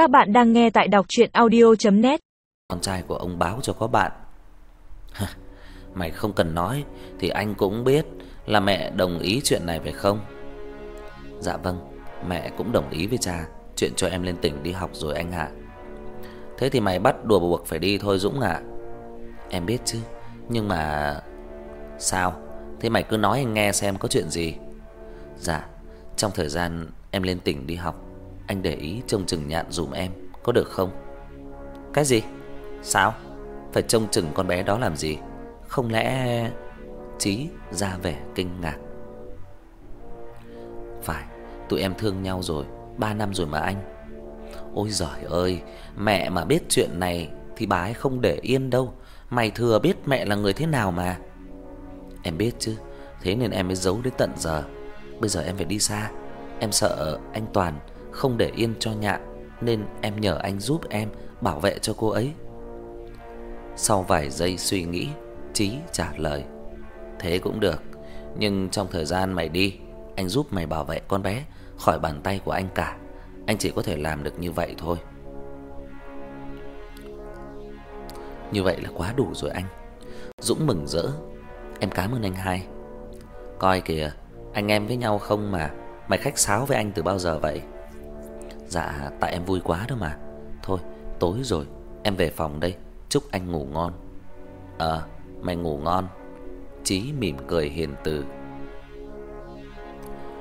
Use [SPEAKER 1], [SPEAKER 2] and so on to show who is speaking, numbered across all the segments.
[SPEAKER 1] Các bạn đang nghe tại đọc chuyện audio.net
[SPEAKER 2] Con trai của ông báo cho có bạn. Mày không cần nói, Thì anh cũng biết Là mẹ đồng ý chuyện này phải không? Dạ vâng Mẹ cũng đồng ý với cha. Chuyện cho em lên tỉnh đi học rồi anh ạ. Thế thì mày bắt đùa buộc phải đi thôi Dũng ạ. Em biết chứ, Nhưng mà Sao? Thế mày cứ nói anh nghe xem có chuyện gì. Dạ Trong thời gian em lên tỉnh đi học anh để ý trông chừng nhạn dùm em, Có được không? Cái gì? Sao? Phải trông chừng con bé đó làm gì? Không lẽ Chí ra vẻ kinh ngạc? Phải, Tụi em thương nhau rồi 3 năm rồi mà anh. Ôi giời ơi, Mẹ mà biết chuyện này Thì bà ấy không để yên đâu. Mày thừa biết mẹ là người thế nào mà. Em biết chứ, Thế nên em mới giấu đến tận giờ. Bây giờ em phải đi xa. Em sợ anh Toàn không để yên cho nhạn, Nên em nhờ anh giúp em Bảo vệ cho cô ấy. Sau vài giây suy nghĩ, Chí trả lời, Thế cũng được, Nhưng trong thời gian mày đi, Anh giúp mày bảo vệ con bé Khỏi bàn tay của anh cả. Anh chỉ có thể làm được như vậy thôi. Như vậy là quá đủ rồi anh. Dũng mừng rỡ, Em cảm ơn anh hai. Coi kìa, Anh em với nhau không mà, Mày khách sáo với anh từ bao giờ vậy? Dạ tại em vui quá đó mà. Thôi, tối rồi, Em về phòng đây. Chúc anh ngủ ngon. Ờ mày ngủ ngon. Chí mỉm cười hiền từ.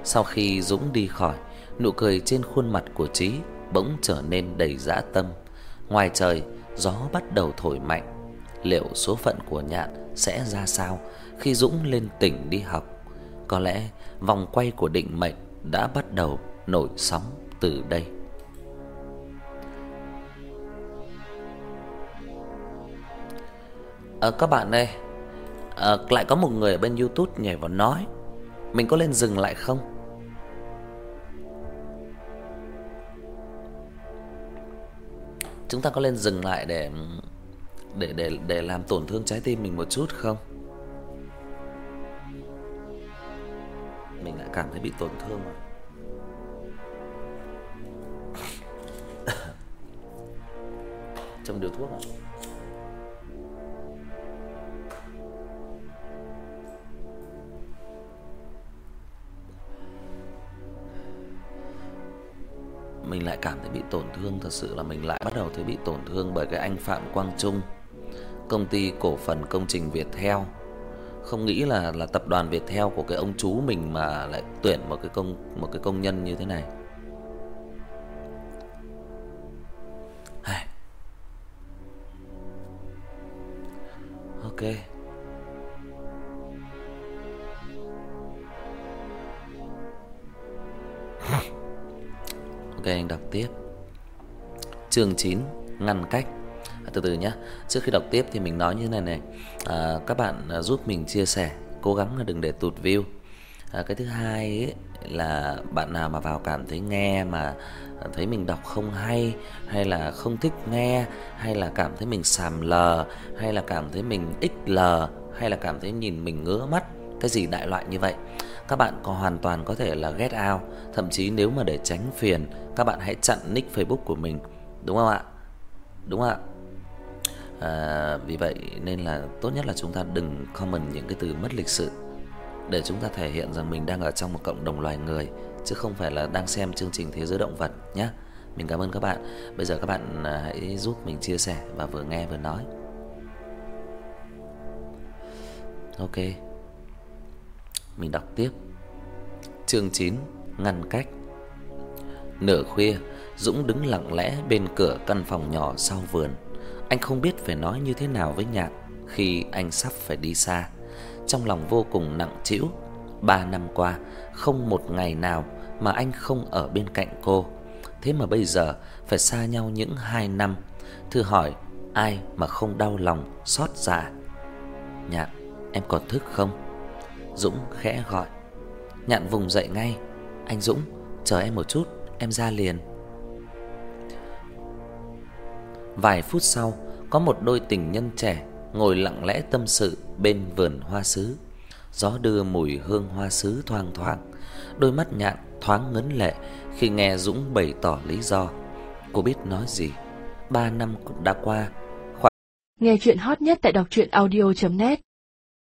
[SPEAKER 2] Sau khi Dũng đi khỏi, Nụ cười trên khuôn mặt của Chí Bỗng trở nên đầy dã tâm. Ngoài trời, Gió bắt đầu thổi mạnh. Liệu số phận của Nhạn sẽ ra sao Khi Dũng lên tỉnh đi học? Có lẽ vòng quay của định mệnh Đã bắt đầu nổi sóng từ đây. À, các bạn ơi, à, lại có một người ở bên YouTube nhảy vào nói, mình có lên dừng lại không? Chúng ta có lên dừng lại để để để để làm tổn thương trái tim mình một chút không? Mình lại cảm thấy bị tổn thương rồi. Trong điều thuốc ạ. Mình lại cảm thấy bị tổn thương thật sự là mình lại bắt đầu thấy bị tổn thương bởi cái anh Phạm Quang Trung, công ty cổ phần công trình Viettel. Không nghĩ là là tập đoàn Viettel của cái ông chú mình mà lại tuyển một cái công một cái công nhân như thế này. Hay. Ok. Ok anh đọc tiếp. Chương 9 Ngăn cách. À, Từ từ nhé Trước khi đọc tiếp thì mình nói như thế này này. À, Các bạn à, giúp mình chia sẻ Cố gắng là đừng để tụt view. À, Cái thứ hai ấy, là bạn nào mà vào cảm thấy nghe mà thấy mình đọc không hay hay là không thích nghe hay là cảm thấy mình sàm lờ hay là cảm thấy mình XL hay là cảm thấy nhìn mình ngứa mắt cái gì đại loại như vậy các bạn có hoàn toàn có thể là get out, thậm chí nếu mà để tránh phiền, các bạn hãy chặn nick Facebook của mình, đúng không ạ? Đúng không ạ? À, vì vậy nên là tốt nhất là chúng ta đừng comment những cái từ mất lịch sự để chúng ta thể hiện rằng mình đang ở trong một cộng đồng loài người chứ không phải là đang xem chương trình thế giới động vật nhé. Mình cảm ơn các bạn. Bây giờ các bạn à, hãy giúp mình chia sẻ và vừa nghe vừa nói. Ok. Mình đọc tiếp. Chương 9: Ngăn cách. Nửa khuya, Dũng đứng lặng lẽ bên cửa căn phòng nhỏ sau vườn. Anh không biết phải nói như thế nào với Nhạn khi anh sắp phải đi xa. Trong lòng vô cùng nặng trĩu. Ba năm qua, không một ngày nào mà anh không ở bên cạnh cô. Thế mà bây giờ phải xa nhau những hai năm. Thử hỏi, ai mà không đau lòng, xót dạ. Nhạn, em còn thức không? Dũng khẽ gọi. Nhạn vùng dậy ngay. Anh Dũng, chờ em một chút, em ra liền. Vài phút sau, có một đôi tình nhân trẻ ngồi lặng lẽ tâm sự bên vườn hoa sứ. Gió đưa mùi hương hoa sứ thoang thoảng, đôi mắt Nhạn thoáng ngấn lệ khi nghe Dũng bày tỏ lý do. Cô biết nói gì. Ba năm cũng đã qua.
[SPEAKER 3] Nghe chuyện hot nhất tại đọc truyện audio net